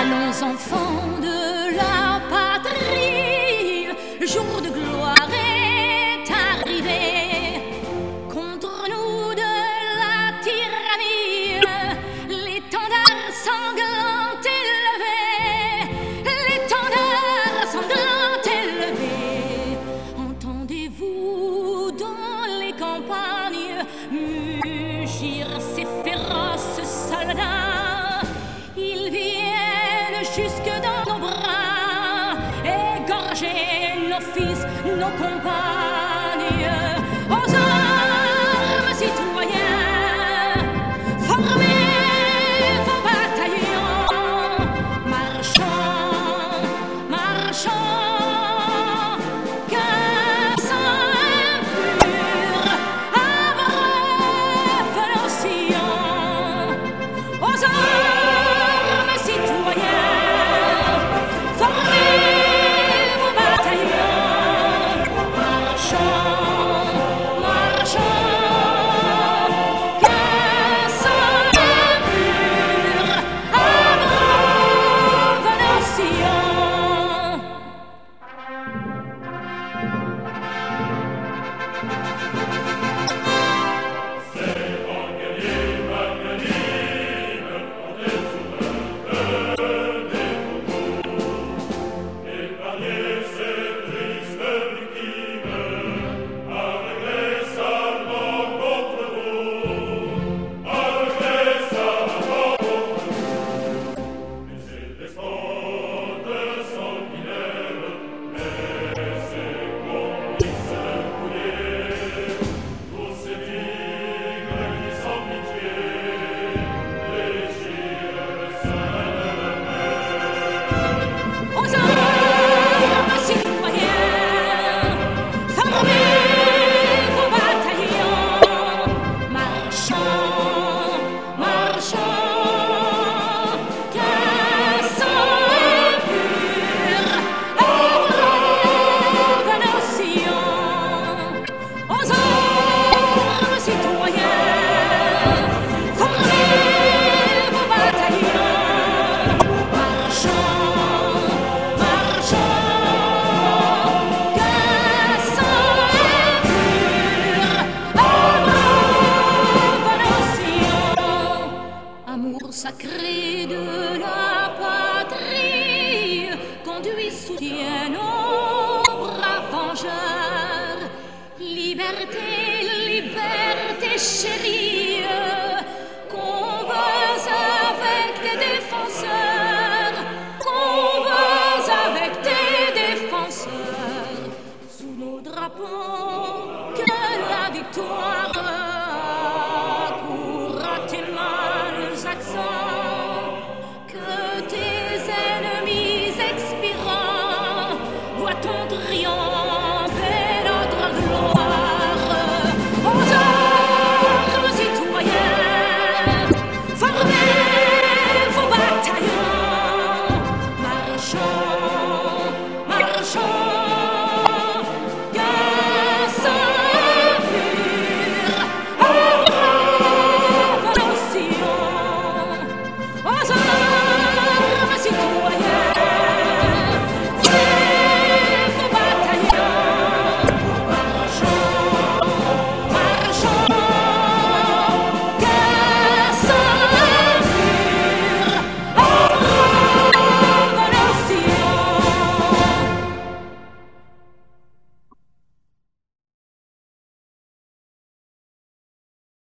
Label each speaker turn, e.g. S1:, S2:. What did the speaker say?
S1: Allons enfants de la patrie, jour de Nos fils, nos compagnes. l'amour sacré de la patrie conduit, soutient nos braves vengeurs. Liberté, liberté chérie, combats avec tes défenseurs, combats avec tes défenseurs, sous nos drapeaux que la victoire.